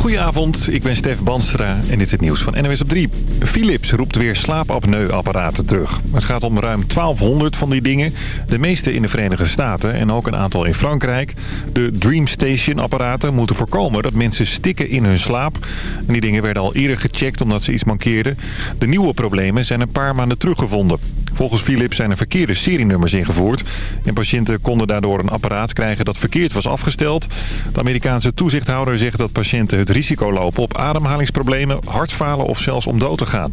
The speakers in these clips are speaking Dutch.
Goedenavond, ik ben Stef Banstra en dit is het nieuws van NWS op 3. Philips roept weer slaapapneuapparaten terug. Het gaat om ruim 1200 van die dingen. De meeste in de Verenigde Staten en ook een aantal in Frankrijk. De DreamStation-apparaten moeten voorkomen dat mensen stikken in hun slaap. En die dingen werden al eerder gecheckt omdat ze iets mankeerden. De nieuwe problemen zijn een paar maanden teruggevonden. Volgens Philips zijn er verkeerde serienummers ingevoerd. En patiënten konden daardoor een apparaat krijgen dat verkeerd was afgesteld. De Amerikaanse toezichthouder zegt dat patiënten het risico lopen op ademhalingsproblemen, hartfalen of zelfs om dood te gaan.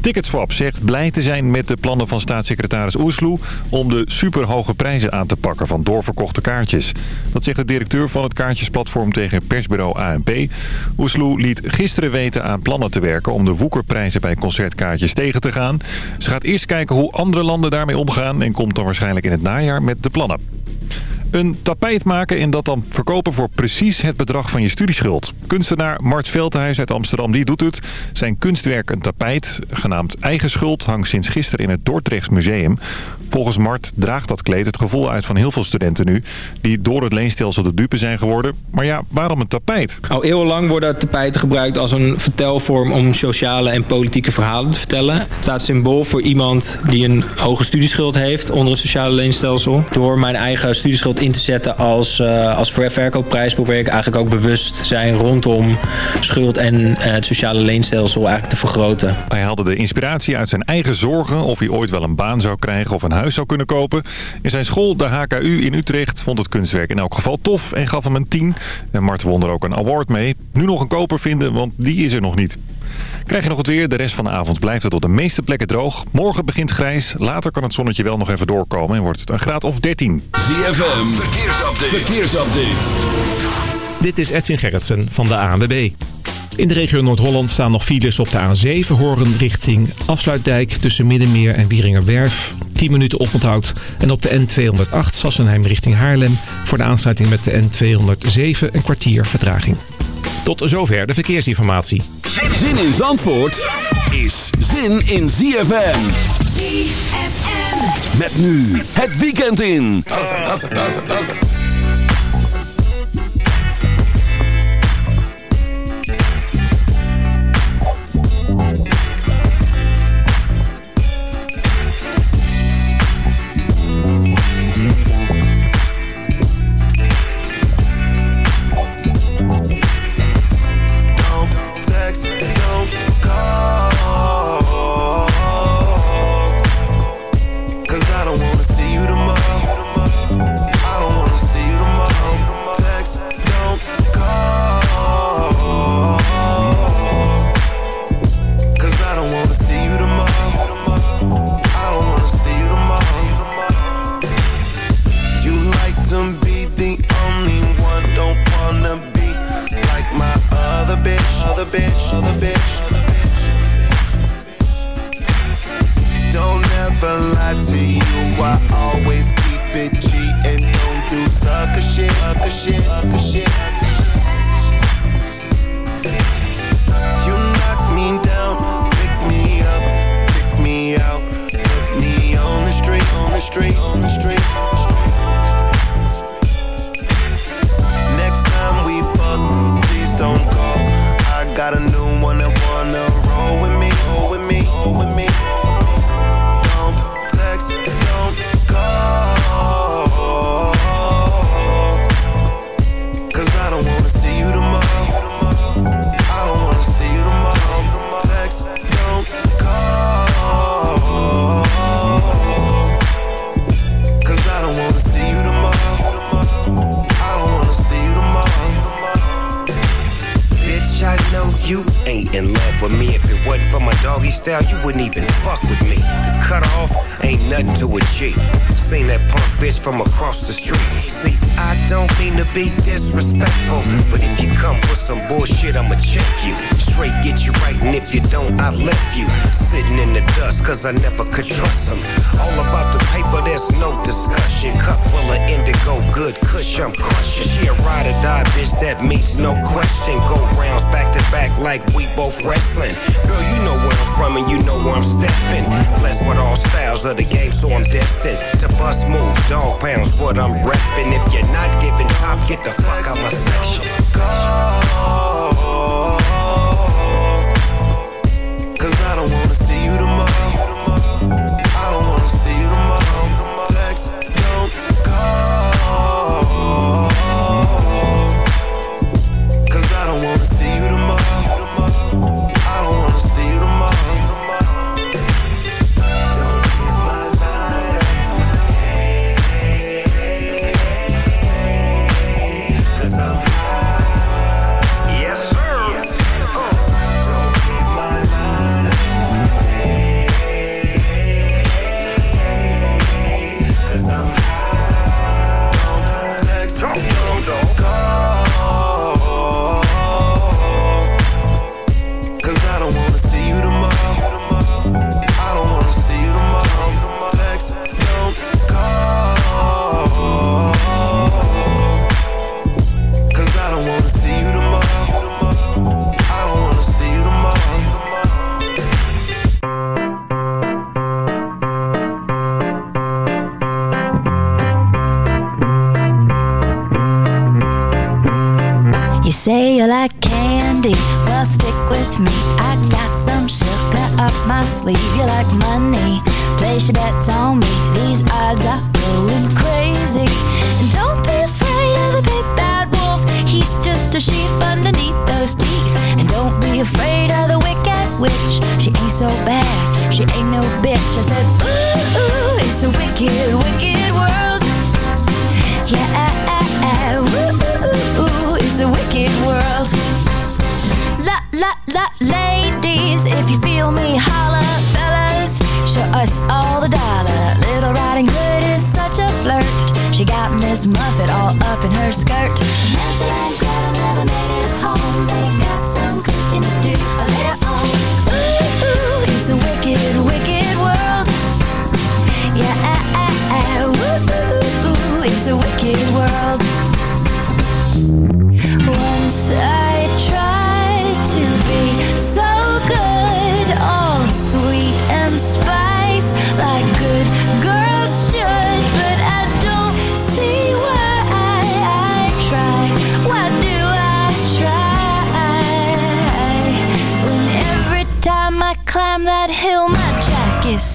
Ticketswap zegt blij te zijn met de plannen van staatssecretaris Oesloe... om de superhoge prijzen aan te pakken van doorverkochte kaartjes. Dat zegt de directeur van het kaartjesplatform tegen persbureau ANP. Oesloe liet gisteren weten aan plannen te werken... om de woekerprijzen bij concertkaartjes tegen te gaan. Ze gaat eerst kijken hoe andere landen daarmee omgaan... en komt dan waarschijnlijk in het najaar met de plannen. Een tapijt maken en dat dan verkopen voor precies het bedrag van je studieschuld. Kunstenaar Mart Veldhuis uit Amsterdam die doet het. Zijn kunstwerk een tapijt, genaamd Eigen Schuld, hangt sinds gisteren in het Dordrechts Museum. Volgens Mart draagt dat kleed het gevoel uit van heel veel studenten nu... die door het leenstelsel de dupe zijn geworden. Maar ja, waarom een tapijt? Al eeuwenlang worden tapijten gebruikt als een vertelvorm... om sociale en politieke verhalen te vertellen. Het staat symbool voor iemand die een hoge studieschuld heeft... onder het sociale leenstelsel. Door mijn eigen studieschuld in te zetten als, uh, als verkoopprijs... probeer ik eigenlijk ook bewust zijn rondom schuld... en uh, het sociale leenstelsel eigenlijk te vergroten. Hij haalde de inspiratie uit zijn eigen zorgen... of hij ooit wel een baan zou krijgen of een huis zou kunnen kopen. In zijn school, de HKU in Utrecht, vond het kunstwerk in elk geval tof en gaf hem een 10. En Mart won er ook een award mee. Nu nog een koper vinden, want die is er nog niet. Krijg je nog het weer. De rest van de avond blijft het op de meeste plekken droog. Morgen begint grijs. Later kan het zonnetje wel nog even doorkomen en wordt het een graad of 13. ZFM, verkeersupdate. verkeersupdate. Dit is Edwin Gerritsen van de ANWB. In de regio Noord-Holland staan nog files op de A7 Horen richting Afsluitdijk tussen Middenmeer en Wieringerwerf. 10 minuten oponthoud. En op de N208 Sassenheim richting Haarlem voor de aansluiting met de N207 een kwartier vertraging. Tot zover de verkeersinformatie. Zin in Zandvoort is zin in ZFM. ZFM. Met nu het weekend in. Across the street. If you don't, I left you sitting in the dust, cause I never could trust them. All about the paper, there's no discussion. Cup full of indigo, good kush, I'm crushing. She a ride or die bitch that meets no question. Go rounds back to back like we both wrestling. Girl, you know where I'm from and you know where I'm stepping. Blessed with all styles of the game, so I'm destined to bust moves. Dog pounds, what I'm repping. If you're not giving top, get the fuck out my section.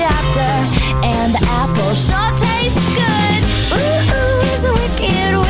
chapter, and the apple sure tastes good. Ooh, ooh, it's a wicked.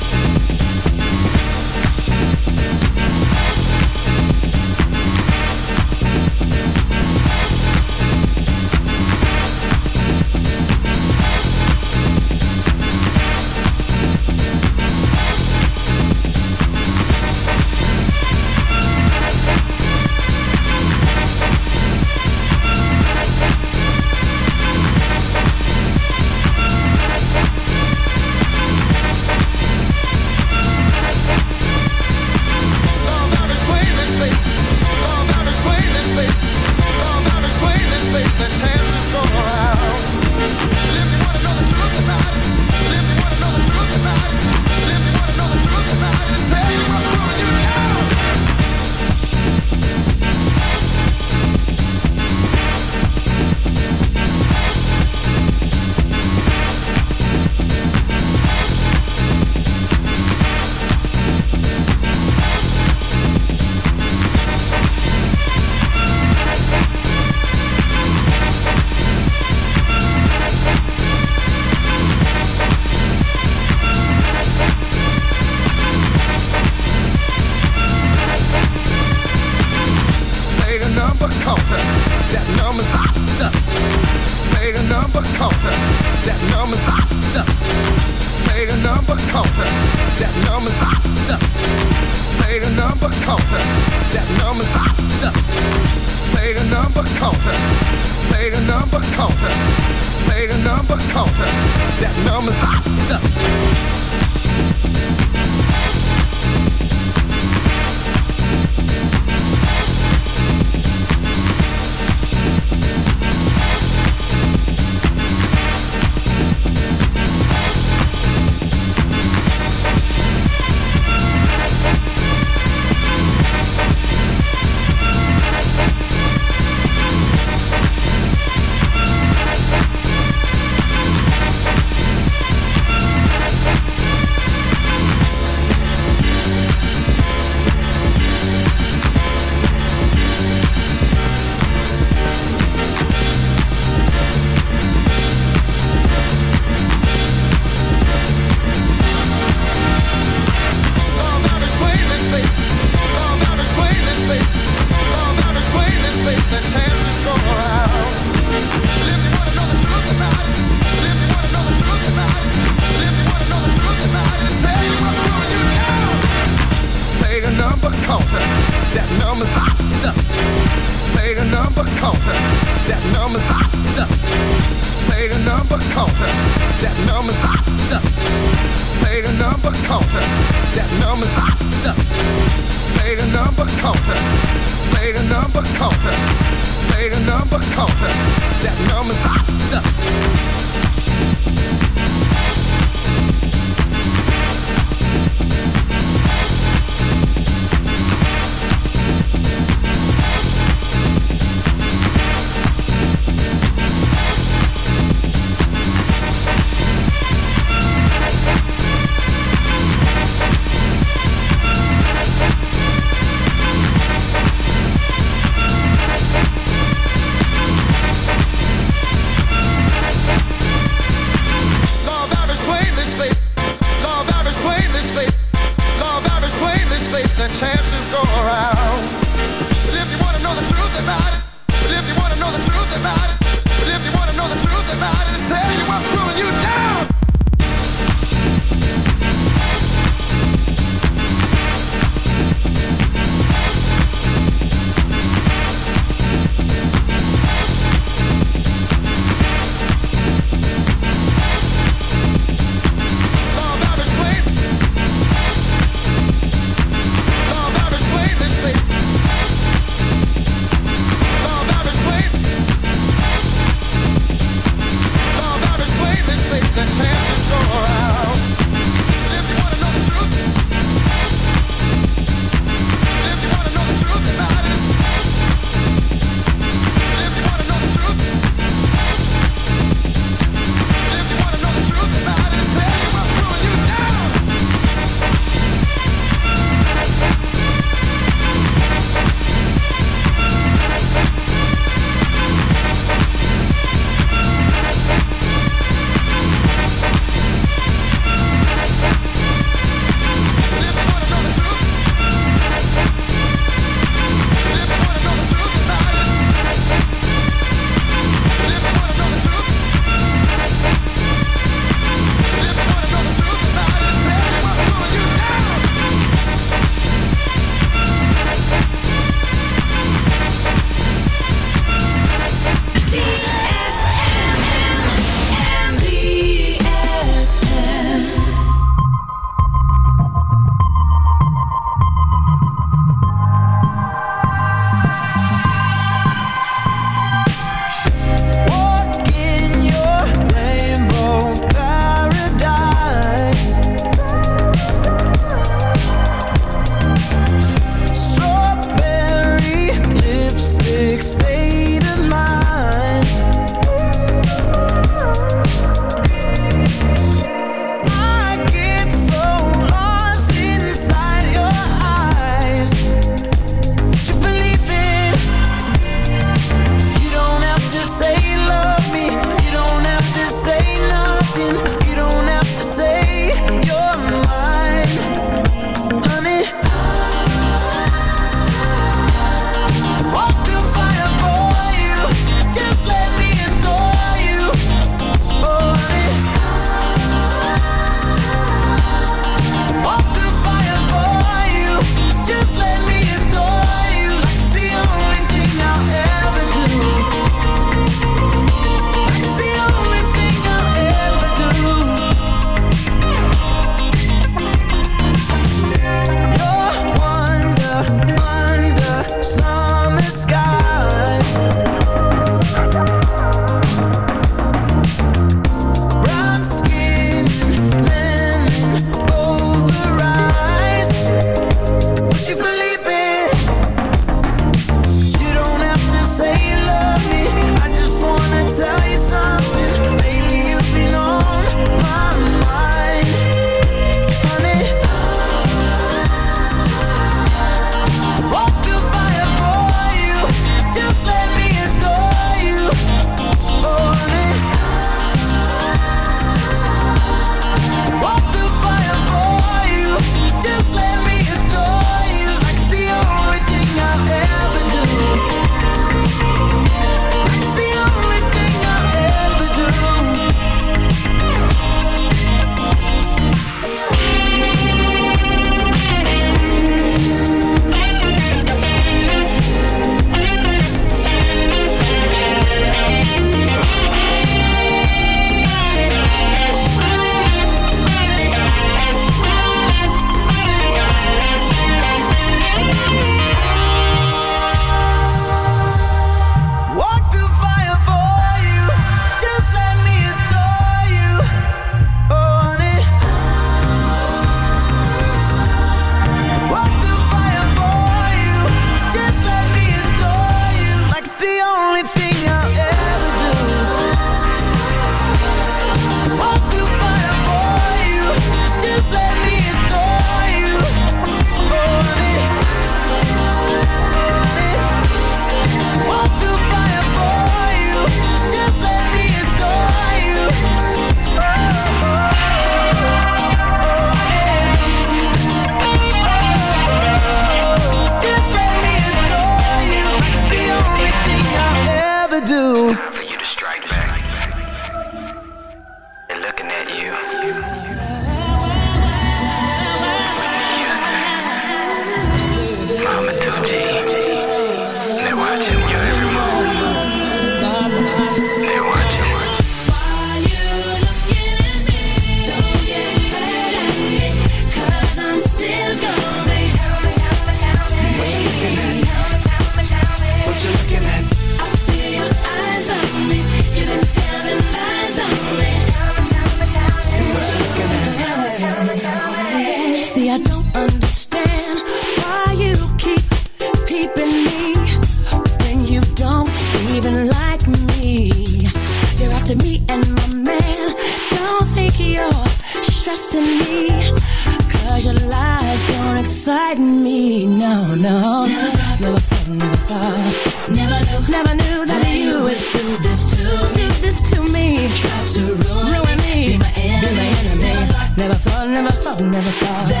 Never thought,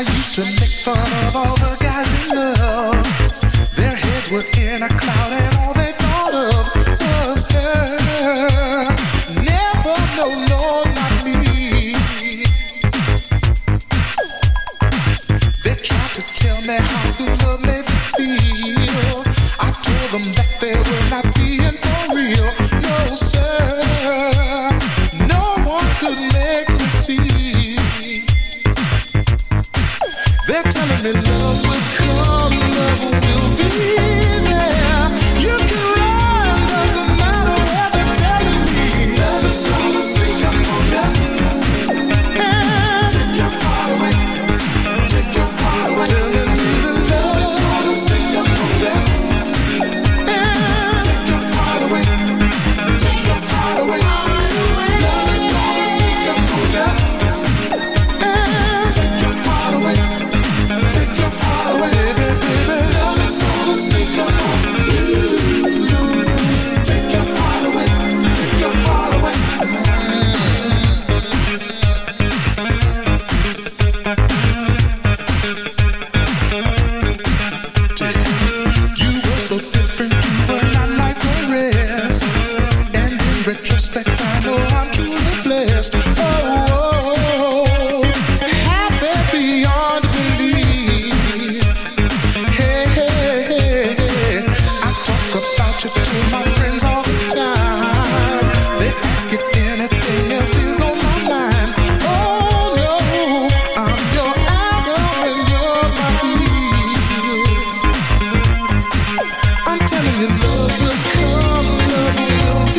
I used to make fun of all the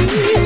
you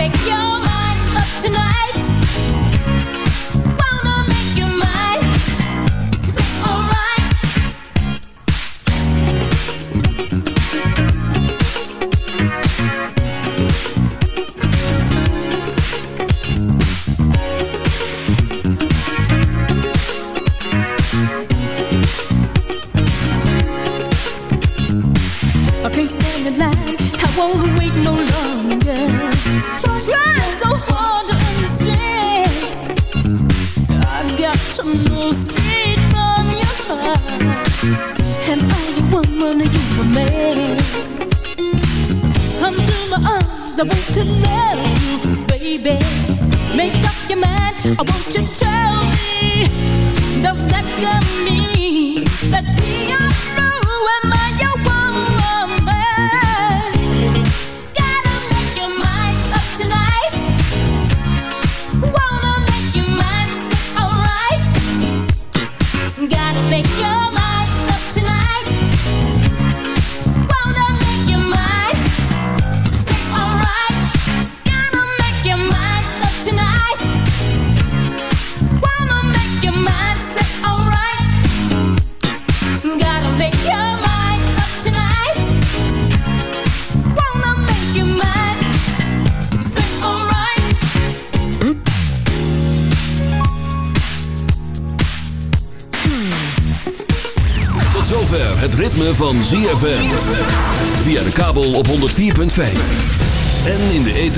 make your